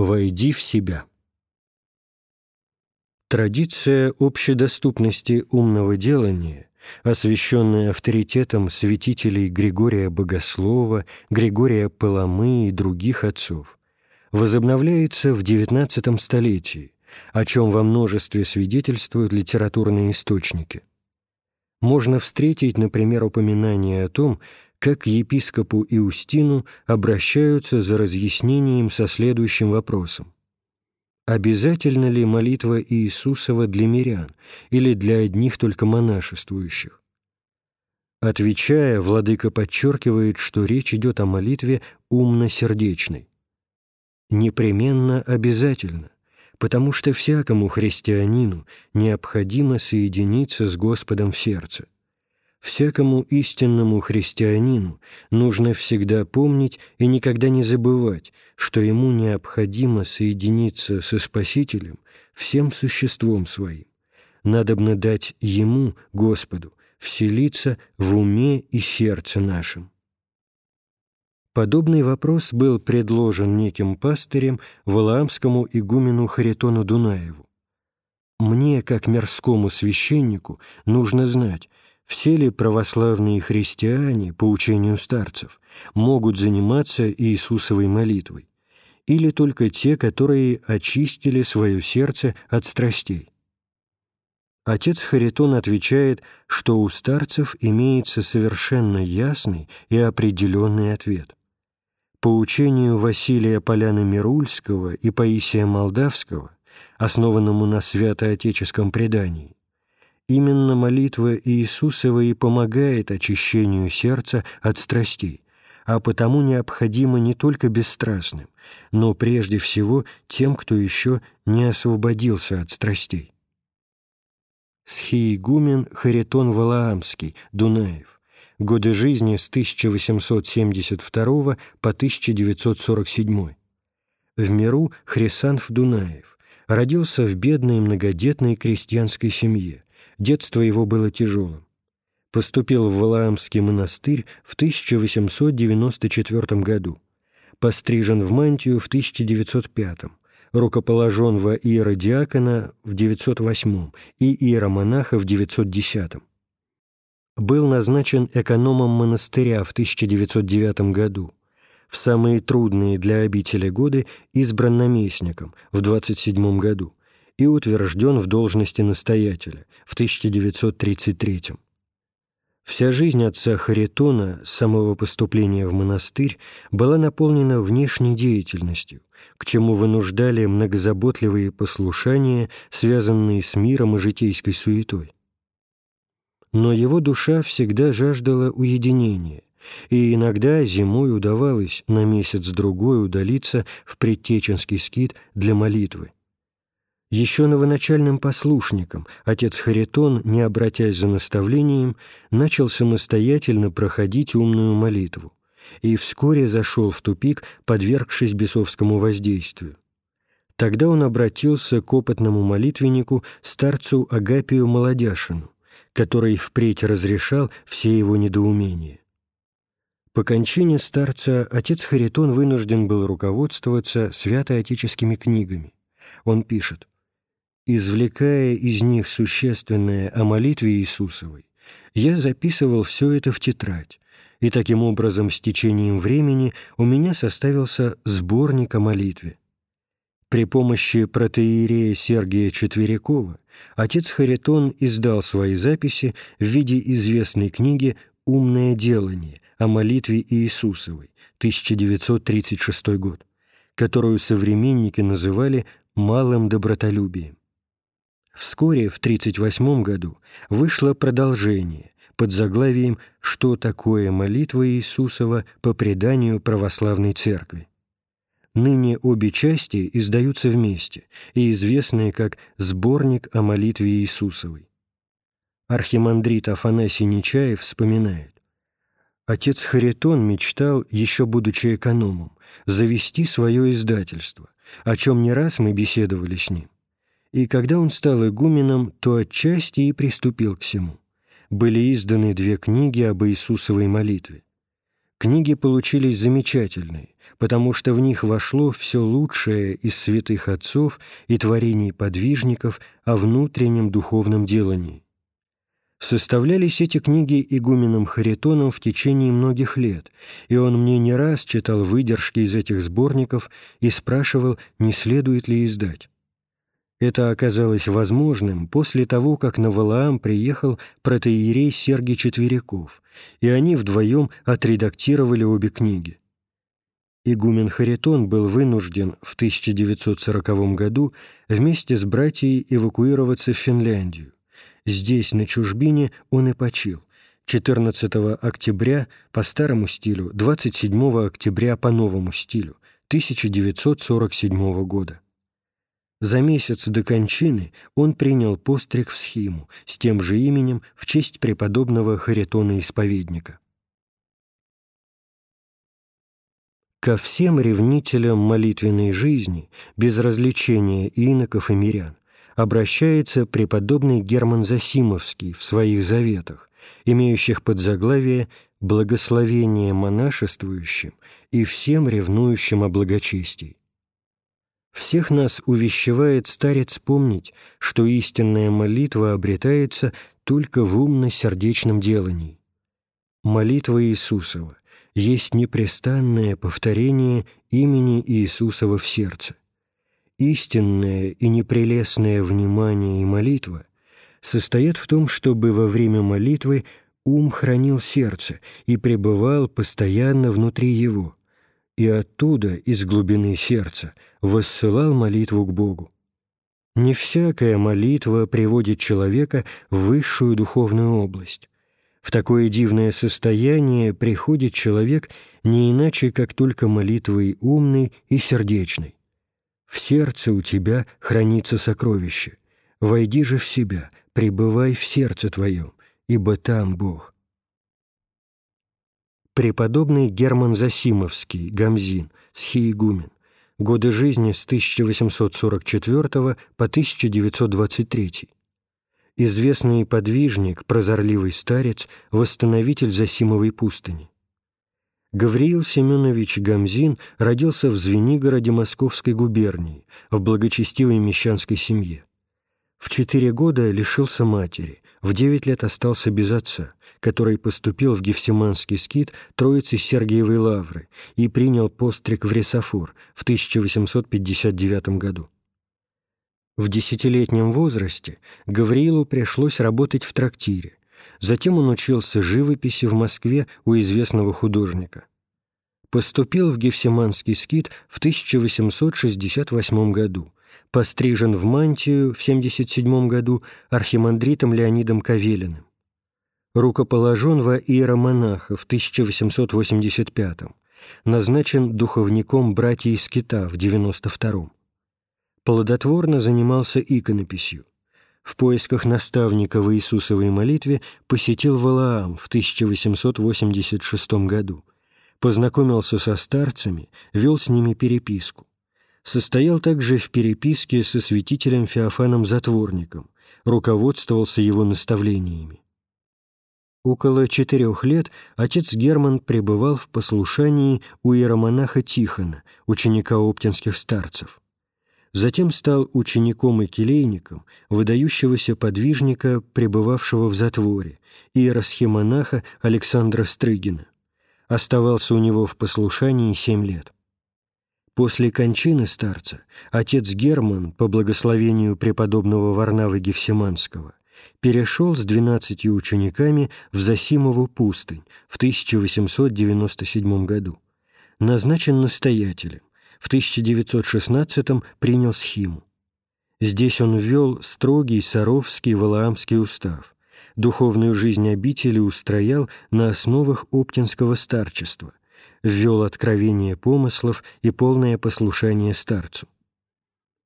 Войди в себя. Традиция общедоступности умного делания, освященная авторитетом святителей Григория Богослова, Григория Паламы и других отцов, возобновляется в XIX столетии, о чем во множестве свидетельствуют литературные источники. Можно встретить, например, упоминание о том, как епископу Иустину обращаются за разъяснением со следующим вопросом. Обязательно ли молитва Иисусова для мирян или для одних только монашествующих? Отвечая, владыка подчеркивает, что речь идет о молитве умно-сердечной. Непременно обязательно, потому что всякому христианину необходимо соединиться с Господом в сердце. Всякому истинному христианину нужно всегда помнить и никогда не забывать, что ему необходимо соединиться со Спасителем всем существом своим. Надобно дать Ему, Господу, вселиться в уме и сердце нашим. Подобный вопрос был предложен неким пастырем Валаамскому игумену Харитону Дунаеву. «Мне, как мирскому священнику, нужно знать, все ли православные христиане, по учению старцев, могут заниматься Иисусовой молитвой, или только те, которые очистили свое сердце от страстей? Отец Харитон отвечает, что у старцев имеется совершенно ясный и определенный ответ. По учению Василия Поляны Мирульского и Паисия Молдавского, основанному на святоотеческом предании, Именно молитва Иисусова и помогает очищению сердца от страстей, а потому необходимо не только бесстрастным, но прежде всего тем, кто еще не освободился от страстей. Схиигумен Харитон Валаамский, Дунаев. Годы жизни с 1872 по 1947. В миру Хрисанф Дунаев. Родился в бедной многодетной крестьянской семье – Детство его было тяжелым. Поступил в Валаамский монастырь в 1894 году. Пострижен в мантию в 1905 рукоположен во иеродиакона в 908 и иеромонаха в 910 Был назначен экономом монастыря в 1909 году. В самые трудные для обители годы избран наместником в 27 году и утвержден в должности настоятеля в 1933 Вся жизнь отца Харитона с самого поступления в монастырь была наполнена внешней деятельностью, к чему вынуждали многозаботливые послушания, связанные с миром и житейской суетой. Но его душа всегда жаждала уединения, и иногда зимой удавалось на месяц-другой удалиться в предтеченский скит для молитвы. Еще новоначальным послушником отец Харитон, не обратясь за наставлением, начал самостоятельно проходить умную молитву и вскоре зашел в тупик, подвергшись бесовскому воздействию. Тогда он обратился к опытному молитвеннику, старцу Агапию Молодяшину, который впредь разрешал все его недоумения. По кончине старца отец Харитон вынужден был руководствоваться святоотеческими книгами. Он пишет Извлекая из них существенное о молитве Иисусовой, я записывал все это в тетрадь, и таким образом с течением времени у меня составился сборник о молитве. При помощи протеерея Сергия Четверякова отец Харитон издал свои записи в виде известной книги «Умное делание» о молитве Иисусовой, 1936 год, которую современники называли «малым добротолюбием». Вскоре, в 1938 году, вышло продолжение под заглавием «Что такое молитва Иисусова по преданию православной церкви?». Ныне обе части издаются вместе и известны как «Сборник о молитве Иисусовой». Архимандрит Афанасий Нечаев вспоминает, Отец Харитон мечтал, еще будучи экономом, завести свое издательство, о чем не раз мы беседовали с ним и когда он стал игуменом, то отчасти и приступил к всему. Были изданы две книги об Иисусовой молитве. Книги получились замечательные, потому что в них вошло все лучшее из святых отцов и творений подвижников о внутреннем духовном делании. Составлялись эти книги игуменом Харитоном в течение многих лет, и он мне не раз читал выдержки из этих сборников и спрашивал, не следует ли издать. Это оказалось возможным после того, как на Валаам приехал протеерей Сергий Четверяков, и они вдвоем отредактировали обе книги. Игумен Харитон был вынужден в 1940 году вместе с братьей эвакуироваться в Финляндию. Здесь, на чужбине, он и почил. 14 октября по старому стилю, 27 октября по новому стилю, 1947 года. За месяц до кончины он принял постриг в схиму с тем же именем в честь преподобного Харитона-исповедника. Ко всем ревнителям молитвенной жизни, без развлечения иноков и мирян, обращается преподобный Герман Засимовский в своих заветах, имеющих под заглавие «Благословение монашествующим и всем ревнующим о благочестии». Всех нас увещевает старец помнить, что истинная молитва обретается только в умно-сердечном делании. Молитва Иисусова есть непрестанное повторение имени Иисусова в сердце истинное и непрелестное внимание и молитва состоят в том, чтобы во время молитвы ум хранил сердце и пребывал постоянно внутри его, и оттуда, из глубины сердца, воссылал молитву к Богу. Не всякая молитва приводит человека в высшую духовную область. В такое дивное состояние приходит человек не иначе, как только молитвой умной и сердечной. В сердце у тебя хранится сокровище. Войди же в себя, пребывай в сердце твоем, ибо там Бог. Преподобный Герман Засимовский, Гамзин, схиегумен, годы жизни с 1844 по 1923. Известный подвижник, прозорливый старец, восстановитель Засимовой пустыни. Гавриил Семенович Гамзин родился в Звенигороде Московской губернии, в благочестивой мещанской семье. В четыре года лишился матери, в девять лет остался без отца, который поступил в Гефсиманский скит Троицы Сергиевой Лавры и принял постриг в Ресафор в 1859 году. В десятилетнем возрасте Гавриилу пришлось работать в трактире, Затем он учился живописи в Москве у известного художника. Поступил в Гефсиманский скит в 1868 году, пострижен в мантию в 77 году архимандритом Леонидом Кавелиным. Рукоположен во иеромонаха в 1885 назначен духовником братьев Скита в 92 Плодотворно занимался иконописью в поисках наставника в Иисусовой молитве посетил Валаам в 1886 году, познакомился со старцами, вел с ними переписку. Состоял также в переписке со святителем Феофаном Затворником, руководствовался его наставлениями. Около четырех лет отец Герман пребывал в послушании у иеромонаха Тихона, ученика оптинских старцев затем стал учеником и келейником выдающегося подвижника, пребывавшего в затворе, иеросхимонаха Александра Стрыгина. Оставался у него в послушании семь лет. После кончины старца отец Герман, по благословению преподобного Варнавы Гефсиманского, перешел с двенадцатью учениками в Засимову пустынь в 1897 году, назначен настоятелем, в 1916 принял схиму. Здесь он ввел строгий Саровский Валаамский устав, духовную жизнь обители устроял на основах оптинского старчества, ввел откровение помыслов и полное послушание старцу.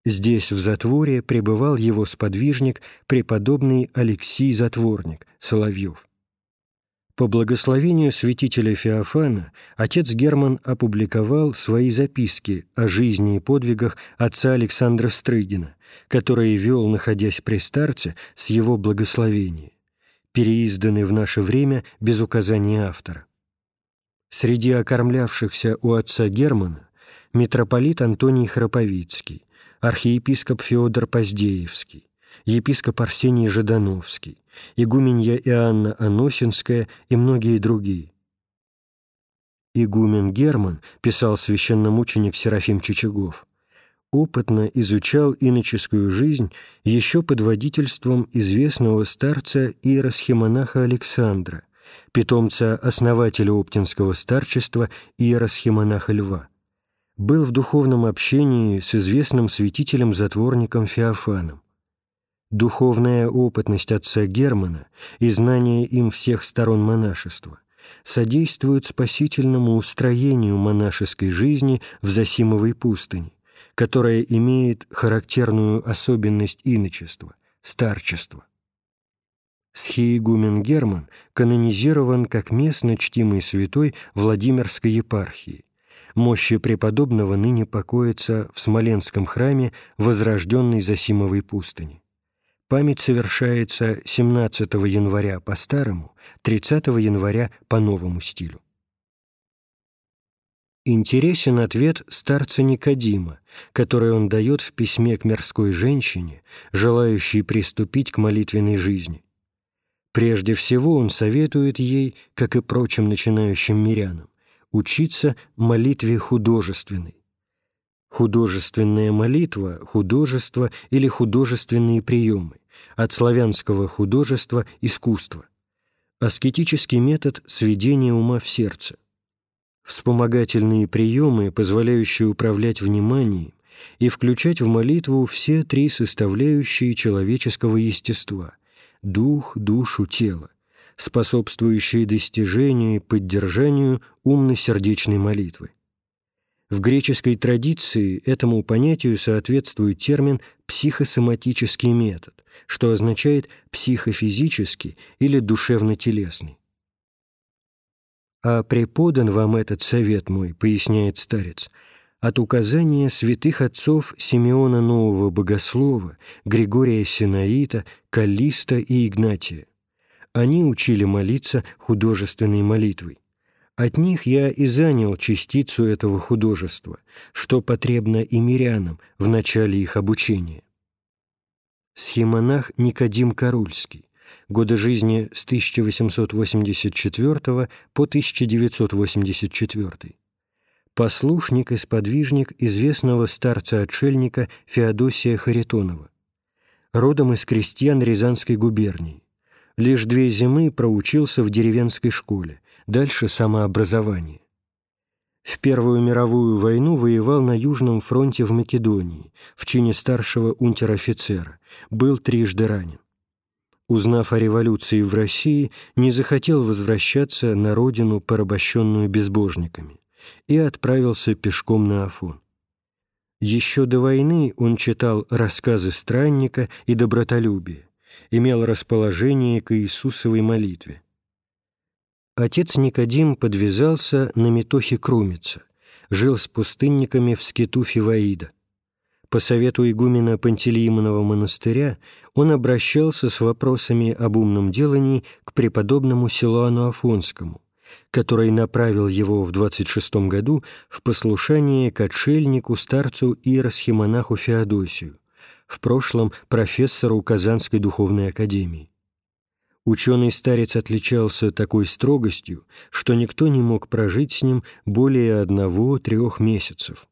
Здесь, в затворе, пребывал его сподвижник, преподобный Алексий Затворник, Соловьев. По благословению святителя Феофана отец Герман опубликовал свои записки о жизни и подвигах отца Александра Стрыгина, которые вел, находясь при старце, с его благословения, переизданы в наше время без указания автора. Среди окормлявшихся у отца Германа митрополит Антоний Храповицкий, архиепископ Феодор Поздеевский, епископ Арсений Жидановский, игуменья Иоанна Аносинская и многие другие. Игумен Герман, писал священномученик Серафим Чичагов, опытно изучал иноческую жизнь еще под водительством известного старца иеросхимонаха Александра, питомца основателя Оптинского старчества иеросхимонаха Льва. Был в духовном общении с известным святителем-затворником Феофаном. Духовная опытность отца Германа и знание им всех сторон монашества содействуют спасительному устроению монашеской жизни в Засимовой пустыне, которая имеет характерную особенность иночества – старчества. Схиегумен Герман канонизирован как местно чтимый святой Владимирской епархии. Мощи преподобного ныне покоятся в Смоленском храме возрожденной Засимовой пустыни. Память совершается 17 января по старому, 30 января по новому стилю. Интересен ответ старца Никодима, который он дает в письме к мирской женщине, желающей приступить к молитвенной жизни. Прежде всего он советует ей, как и прочим начинающим мирянам, учиться молитве художественной. Художественная молитва, художество или художественные приемы, от славянского художества – искусство. Аскетический метод сведения ума в сердце вспомогательные приемы, позволяющие управлять вниманием и включать в молитву все три составляющие человеческого естества – дух, душу, тело, способствующие достижению и поддержанию умно-сердечной молитвы. В греческой традиции этому понятию соответствует термин «психосоматический метод», что означает «психофизический» или «душевно-телесный». «А преподан вам этот совет мой», — поясняет старец, «от указания святых отцов Симеона Нового Богослова, Григория Синаита, Каллиста и Игнатия. Они учили молиться художественной молитвой. От них я и занял частицу этого художества, что потребно и мирянам в начале их обучения. Схемонах Никодим Карульский, годы жизни с 1884 по 1984. Послушник и сподвижник известного старца-отшельника Феодосия Харитонова. Родом из крестьян Рязанской губернии. Лишь две зимы проучился в деревенской школе, дальше самообразование. В Первую мировую войну воевал на Южном фронте в Македонии в чине старшего унтер-офицера, был трижды ранен узнав о революции в России, не захотел возвращаться на родину, порабощенную безбожниками, и отправился пешком на Афон. Еще до войны он читал рассказы странника и добротолюбия, имел расположение к Иисусовой молитве. Отец Никодим подвязался на Метохе Крумица, жил с пустынниками в скиту Фиваида. По совету игумена Пантелеимонова монастыря он обращался с вопросами об умном делании к преподобному Силуану Афонскому, который направил его в 26 году в послушание к отшельнику, старцу и расхимонаху Феодосию, в прошлом профессору Казанской духовной академии. Ученый старец отличался такой строгостью, что никто не мог прожить с ним более одного-трех месяцев.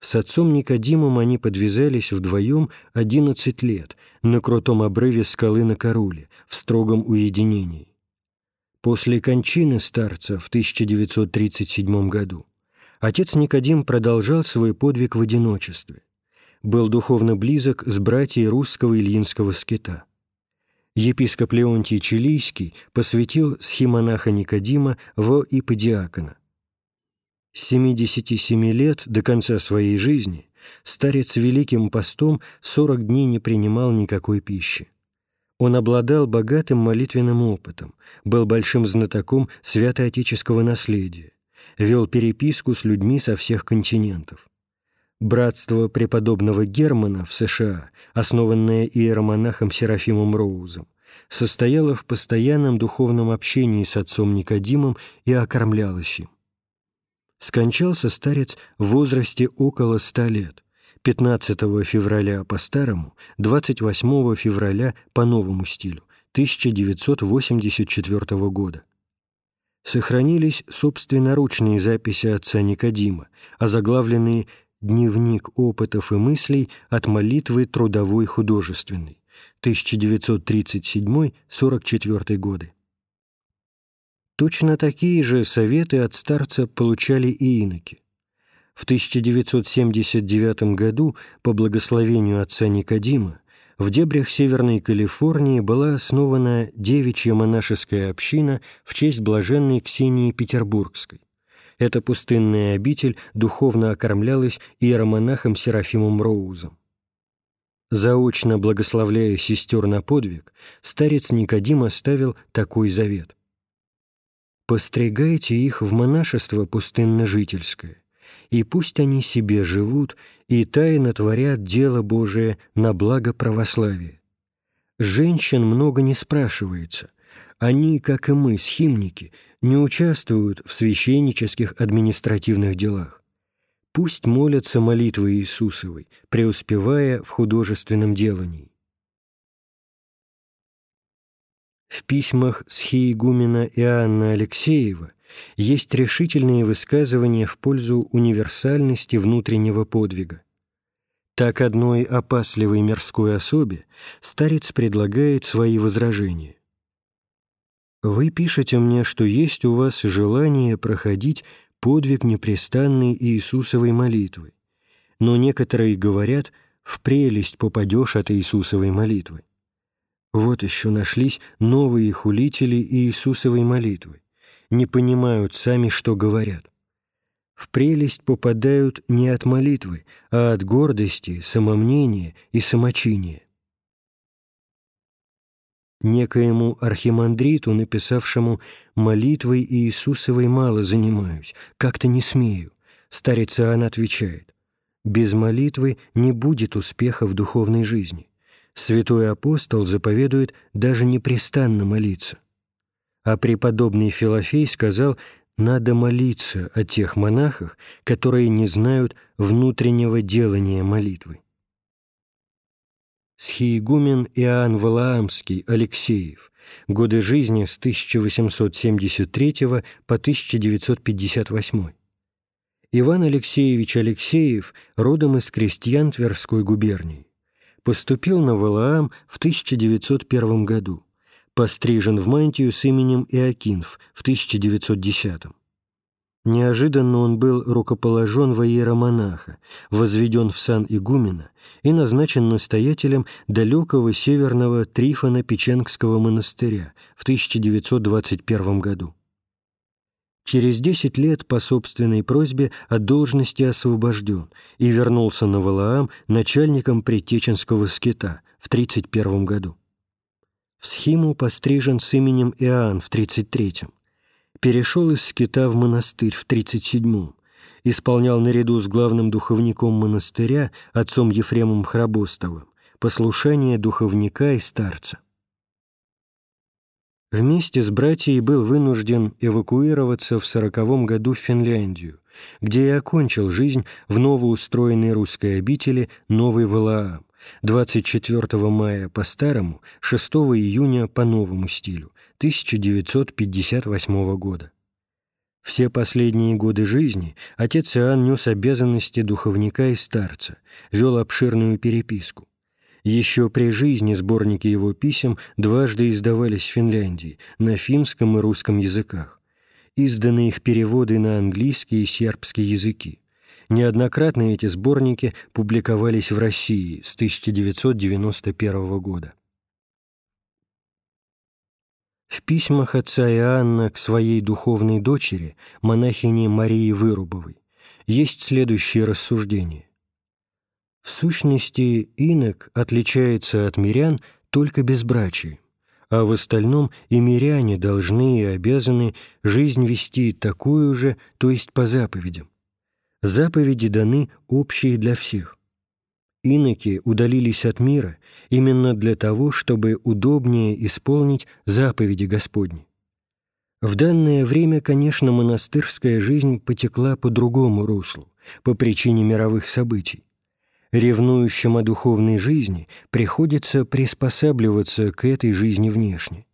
С отцом Никодимом они подвязались вдвоем 11 лет на крутом обрыве скалы на Каруле, в строгом уединении. После кончины старца в 1937 году отец Никодим продолжал свой подвиг в одиночестве. Был духовно близок с братьей русского Ильинского скита. Епископ Леонтий Чилийский посвятил схимонаха Никодима в иподиакона. С 77 лет до конца своей жизни старец великим постом 40 дней не принимал никакой пищи. Он обладал богатым молитвенным опытом, был большим знатоком святоотеческого наследия, вел переписку с людьми со всех континентов. Братство преподобного Германа в США, основанное иеромонахом Серафимом Роузом, состояла в постоянном духовном общении с отцом Никодимом и окормлялась им. Скончался старец в возрасте около ста лет, 15 февраля по старому, 28 февраля по новому стилю, 1984 года. Сохранились собственноручные записи отца Никодима, озаглавленные «Дневник опытов и мыслей от молитвы трудовой художественной», 1937-44 годы. Точно такие же советы от старца получали и иноки. В 1979 году по благословению отца Никодима в дебрях Северной Калифорнии была основана девичья монашеская община в честь блаженной Ксении Петербургской. Эта пустынная обитель духовно окормлялась иеромонахом Серафимом Роузом. Заочно благословляя сестер на подвиг, старец Никодим оставил такой завет. «Постригайте их в монашество пустынно-жительское, и пусть они себе живут и тайно творят дело Божие на благо православия. Женщин много не спрашивается. Они, как и мы, схимники, не участвуют в священнических административных делах пусть молятся молитвой Иисусовой, преуспевая в художественном делании. В письмах схиегумена Иоанна Алексеева есть решительные высказывания в пользу универсальности внутреннего подвига. Так одной опасливой мирской особе старец предлагает свои возражения. «Вы пишете мне, что есть у вас желание проходить подвиг непрестанной Иисусовой молитвы. Но некоторые говорят, в прелесть попадешь от Иисусовой молитвы. Вот еще нашлись новые хулители Иисусовой молитвы. Не понимают сами, что говорят. В прелесть попадают не от молитвы, а от гордости, самомнения и самочиния некоему архимандриту, написавшему «Молитвой Иисусовой мало занимаюсь, как-то не смею». Старец Иоанн отвечает «Без молитвы не будет успеха в духовной жизни. Святой апостол заповедует даже непрестанно молиться». А преподобный Филофей сказал «Надо молиться о тех монахах, которые не знают внутреннего делания молитвы» схиегумен Иоанн Валаамский Алексеев, годы жизни с 1873 по 1958. Иван Алексеевич Алексеев родом из крестьян Тверской губернии. Поступил на Валаам в 1901 году. Пострижен в мантию с именем Иокинф в 1910. Неожиданно он был рукоположен во иеромонаха, возведен в сан игумена и назначен настоятелем далекого северного Трифона-Печенгского монастыря в 1921 году. Через десять лет по собственной просьбе от должности освобожден и вернулся на Валаам начальником Притеченского скита в 1931 году. В схиму пострижен с именем Иоанн в 1933 перешел из скита в монастырь в 37-м, исполнял наряду с главным духовником монастыря, отцом Ефремом Храбостовым, послушание духовника и старца. Вместе с братьей был вынужден эвакуироваться в сороковом году в Финляндию, где и окончил жизнь в новоустроенной русской обители Новый Валаам, 24 мая по старому, 6 июня по новому стилю, 1958 года. Все последние годы жизни отец Иоанн нес обязанности духовника и старца, вел обширную переписку. Еще при жизни сборники его писем дважды издавались в Финляндии на финском и русском языках. Изданы их переводы на английский и сербский языки. Неоднократно эти сборники публиковались в России с 1991 года. В письмах отца Иоанна к своей духовной дочери, монахине Марии Вырубовой, есть следующее рассуждение. В сущности, инок отличается от мирян только безбрачием, а в остальном и миряне должны и обязаны жизнь вести такую же, то есть по заповедям. Заповеди даны общие для всех. Иноки удалились от мира именно для того, чтобы удобнее исполнить заповеди Господни. В данное время, конечно, монастырская жизнь потекла по другому руслу, по причине мировых событий. Ревнующим о духовной жизни приходится приспосабливаться к этой жизни внешне,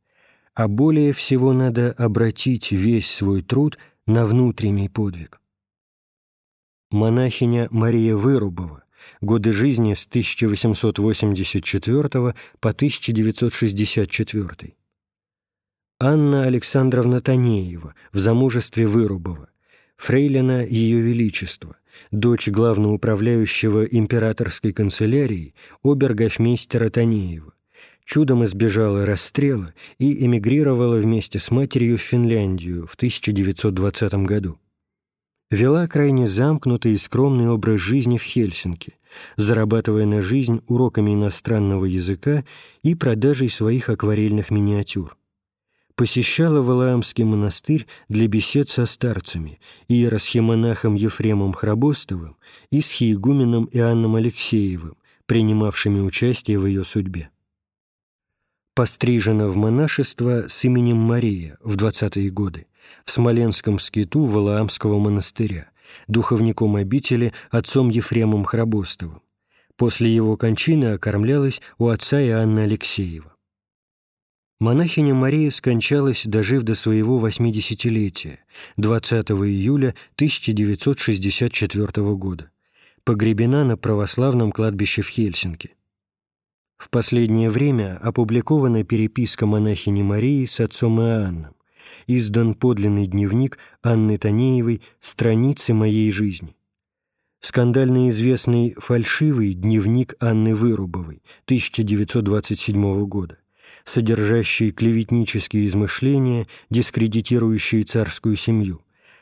а более всего надо обратить весь свой труд на внутренний подвиг. Монахиня Мария Вырубова, годы жизни с 1884 по 1964. Анна Александровна Танеева в замужестве Вырубова, фрейлина Ее Величества, дочь главноуправляющего императорской канцелярии обергофмейстера Танеева, чудом избежала расстрела и эмигрировала вместе с матерью в Финляндию в 1920 году. Вела крайне замкнутый и скромный образ жизни в Хельсинки, зарабатывая на жизнь уроками иностранного языка и продажей своих акварельных миниатюр посещала Валаамский монастырь для бесед со старцами, иеросхимонахом Ефремом Храбостовым и с хиегуменом Иоанном Алексеевым, принимавшими участие в ее судьбе. Пострижена в монашество с именем Мария в 20-е годы в Смоленском скиту Валаамского монастыря, духовником обители отцом Ефремом Храбостовым. После его кончины окормлялась у отца Иоанна Алексеева. Монахиня Мария скончалась, дожив до своего 80-летия, 20 июля 1964 года. Погребена на православном кладбище в Хельсинки. В последнее время опубликована переписка монахини Марии с отцом Иоанном, издан подлинный дневник Анны Танеевой «Страницы моей жизни». Скандально известный фальшивый дневник Анны Вырубовой 1927 года содержащий клеветнические измышления, дискредитирующие царскую семью,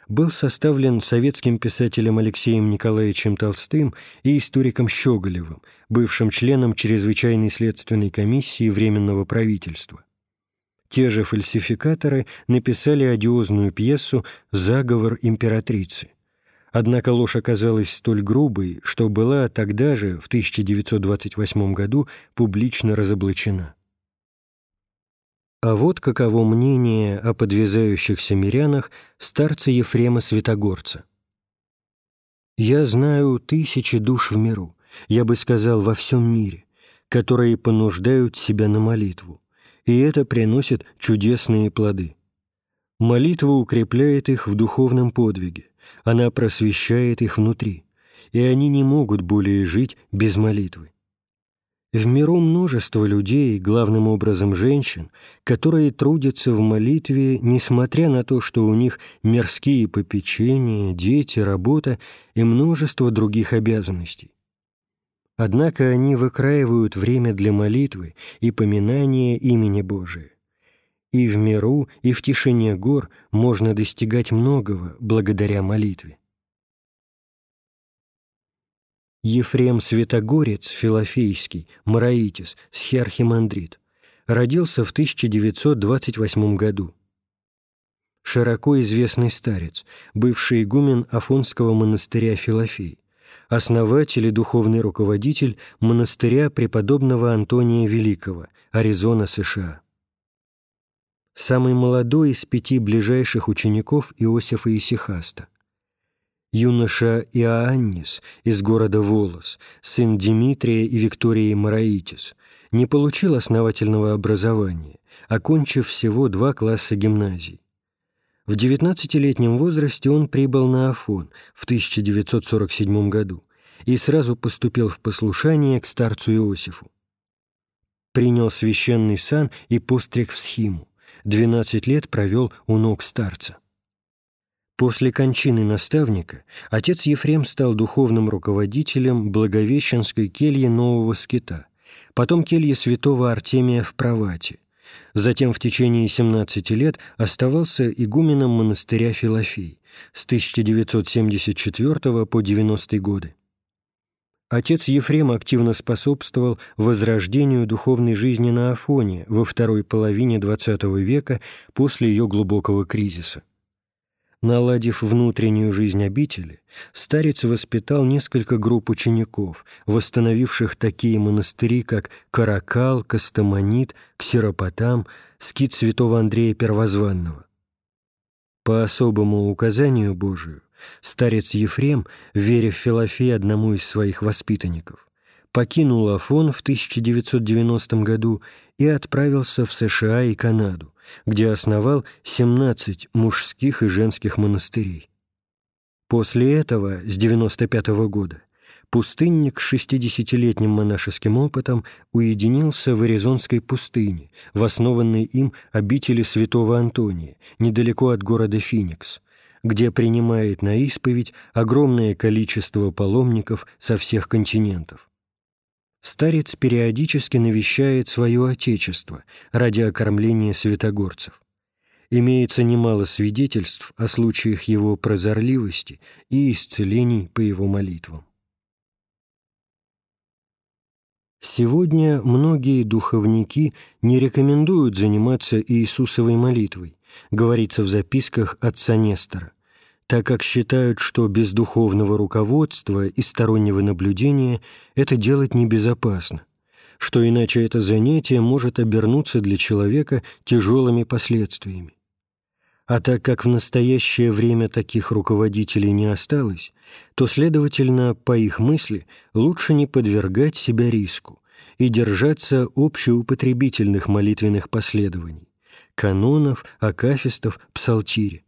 был составлен советским писателем Алексеем Николаевичем Толстым и историком Щеголевым, бывшим членом Чрезвычайной следственной комиссии Временного правительства. Те же фальсификаторы написали одиозную пьесу «Заговор императрицы». Однако ложь оказалась столь грубой, что была тогда же, в 1928 году, публично разоблачена. А вот каково мнение о подвязающихся мирянах старца Ефрема Святогорца. «Я знаю тысячи душ в миру, я бы сказал, во всем мире, которые понуждают себя на молитву, и это приносит чудесные плоды. Молитва укрепляет их в духовном подвиге, она просвещает их внутри, и они не могут более жить без молитвы. В миру множество людей, главным образом женщин, которые трудятся в молитве, несмотря на то, что у них мирские попечения, дети, работа и множество других обязанностей. Однако они выкраивают время для молитвы и поминания имени Божия. И в миру, и в тишине гор можно достигать многого благодаря молитве. Ефрем Святогорец, Филофейский, Мараитис, схиархимандрит, родился в 1928 году. Широко известный старец, бывший игумен Афонского монастыря Филофей, основатель и духовный руководитель монастыря преподобного Антония Великого, Аризона, США. Самый молодой из пяти ближайших учеников Иосифа Исихаста юноша Иоаннис из города Волос, сын Дмитрия и Виктории Мараитис, не получил основательного образования, окончив всего два класса гимназий. В 19-летнем возрасте он прибыл на Афон в 1947 году и сразу поступил в послушание к старцу Иосифу. Принял священный сан и постриг в схиму, 12 лет провел у ног старца. После кончины наставника отец Ефрем стал духовным руководителем Благовещенской кельи Нового Скита, потом кельи святого Артемия в Провате. Затем в течение 17 лет оставался игуменом монастыря Филофей с 1974 по 90 годы. Отец Ефрем активно способствовал возрождению духовной жизни на Афоне во второй половине XX века после ее глубокого кризиса. Наладив внутреннюю жизнь обители, старец воспитал несколько групп учеников, восстановивших такие монастыри, как Каракал, Костомонит, Ксеропотам, скит святого Андрея Первозванного. По особому указанию Божию, старец Ефрем, веря в Филофея одному из своих воспитанников, покинул Афон в 1990 году и отправился в США и Канаду, где основал 17 мужских и женских монастырей. После этого, с 95 -го года, пустынник с 60-летним монашеским опытом уединился в Аризонской пустыне, в основанной им обители святого Антония, недалеко от города Финикс, где принимает на исповедь огромное количество паломников со всех континентов старец периодически навещает свое отечество ради окормления святогорцев. Имеется немало свидетельств о случаях его прозорливости и исцелений по его молитвам. Сегодня многие духовники не рекомендуют заниматься Иисусовой молитвой, говорится в записках отца Нестора так как считают, что без духовного руководства и стороннего наблюдения это делать небезопасно, что иначе это занятие может обернуться для человека тяжелыми последствиями. А так как в настоящее время таких руководителей не осталось, то, следовательно, по их мысли, лучше не подвергать себя риску и держаться общеупотребительных молитвенных последований – канонов, акафистов, псалтири.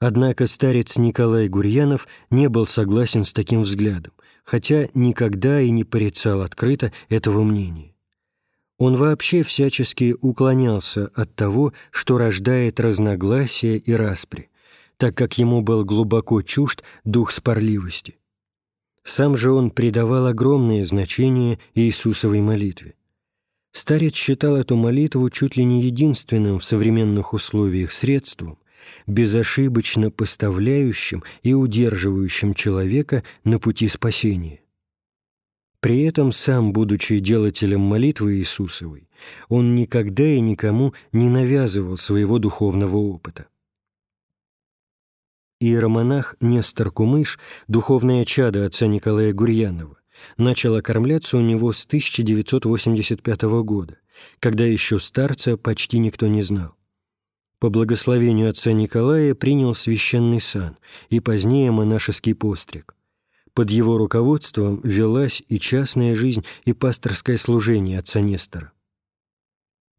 Однако старец Николай Гурьянов не был согласен с таким взглядом, хотя никогда и не порицал открыто этого мнения. Он вообще всячески уклонялся от того, что рождает разногласия и распри, так как ему был глубоко чужд дух спорливости. Сам же он придавал огромное значение Иисусовой молитве. Старец считал эту молитву чуть ли не единственным в современных условиях средством, безошибочно поставляющим и удерживающим человека на пути спасения. При этом сам, будучи делателем молитвы Иисусовой, он никогда и никому не навязывал своего духовного опыта. Иеромонах Нестор Кумыш, духовное чадо отца Николая Гурьянова, начал окормляться у него с 1985 года, когда еще старца почти никто не знал по благословению отца Николая принял священный сан и позднее монашеский постриг. Под его руководством велась и частная жизнь, и пасторское служение отца Нестора.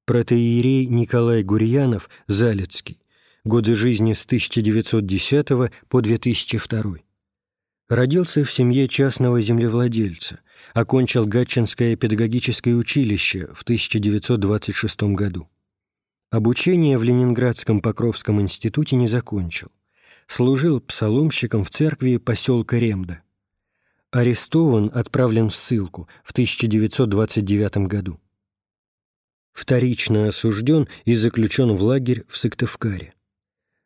Протеерей Николай Гурьянов, Залецкий, годы жизни с 1910 по 2002. Родился в семье частного землевладельца, окончил Гатчинское педагогическое училище в 1926 году. Обучение в Ленинградском Покровском институте не закончил. Служил псаломщиком в церкви поселка Ремда. Арестован, отправлен в ссылку в 1929 году. Вторично осужден и заключен в лагерь в Сыктывкаре.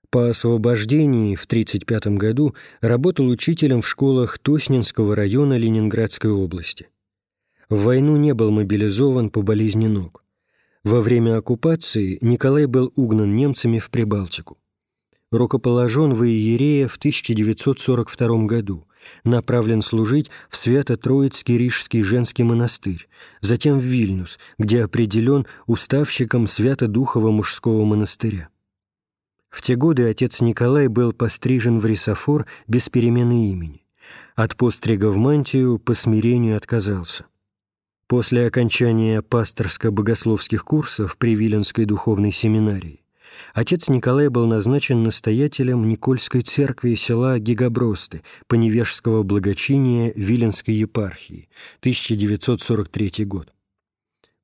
По освобождении в 1935 году работал учителем в школах Тоснинского района Ленинградской области. В войну не был мобилизован по болезни ног. Во время оккупации Николай был угнан немцами в Прибалтику. Рукоположен в Иерея в 1942 году, направлен служить в Свято-Троицкий Рижский женский монастырь, затем в Вильнюс, где определен уставщиком Свято-Духова мужского монастыря. В те годы отец Николай был пострижен в рисофор без перемены имени. От пострига в мантию по смирению отказался. После окончания пасторско-богословских курсов при Виленской духовной семинарии отец Николай был назначен настоятелем Никольской церкви села Гигабросты Поневежского благочиния Виленской епархии, 1943 год.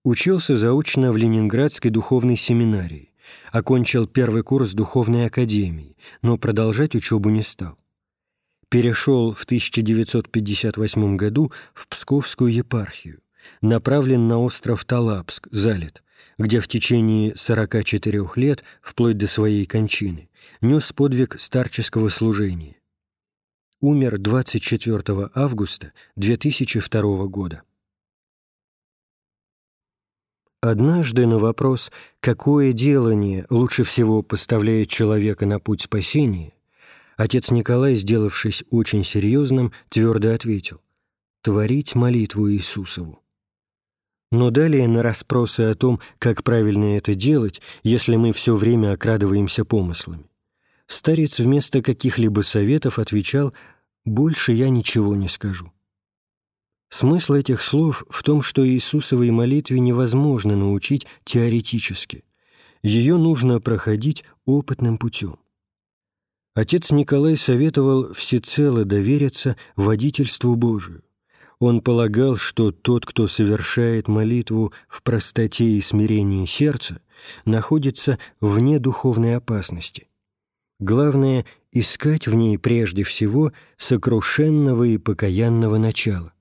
Учился заочно в Ленинградской духовной семинарии, окончил первый курс духовной академии, но продолжать учебу не стал. Перешел в 1958 году в Псковскую епархию направлен на остров Талапск, залит, где в течение 44 лет, вплоть до своей кончины, нес подвиг старческого служения. Умер 24 августа 2002 года. Однажды на вопрос, какое делание лучше всего поставляет человека на путь спасения, отец Николай, сделавшись очень серьезным, твердо ответил «Творить молитву Иисусову». Но далее на расспросы о том, как правильно это делать, если мы все время окрадываемся помыслами, старец вместо каких-либо советов отвечал «Больше я ничего не скажу». Смысл этих слов в том, что Иисусовой молитве невозможно научить теоретически. Ее нужно проходить опытным путем. Отец Николай советовал всецело довериться водительству Божию. Он полагал, что тот, кто совершает молитву в простоте и смирении сердца, находится вне духовной опасности. Главное — искать в ней прежде всего сокрушенного и покаянного начала.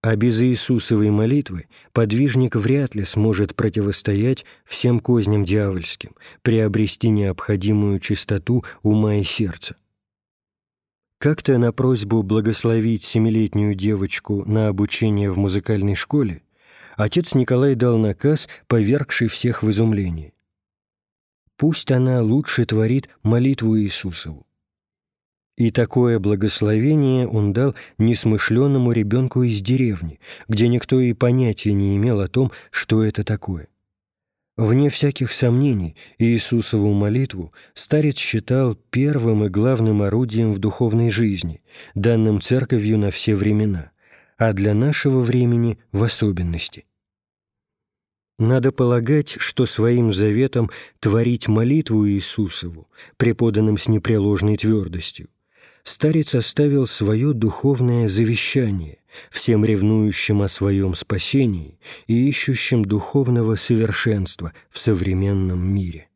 А без Иисусовой молитвы подвижник вряд ли сможет противостоять всем козням дьявольским, приобрести необходимую чистоту ума и сердца. Как-то на просьбу благословить семилетнюю девочку на обучение в музыкальной школе отец Николай дал наказ, повергший всех в изумление. «Пусть она лучше творит молитву Иисусову. И такое благословение он дал несмышленному ребенку из деревни, где никто и понятия не имел о том, что это такое. Вне всяких сомнений, Иисусову молитву старец считал первым и главным орудием в духовной жизни, данным Церковью на все времена, а для нашего времени в особенности. Надо полагать, что своим заветом творить молитву Иисусову, преподанным с непреложной твердостью, старец оставил свое духовное завещание всем ревнующим о своем спасении и ищущим духовного совершенства в современном мире.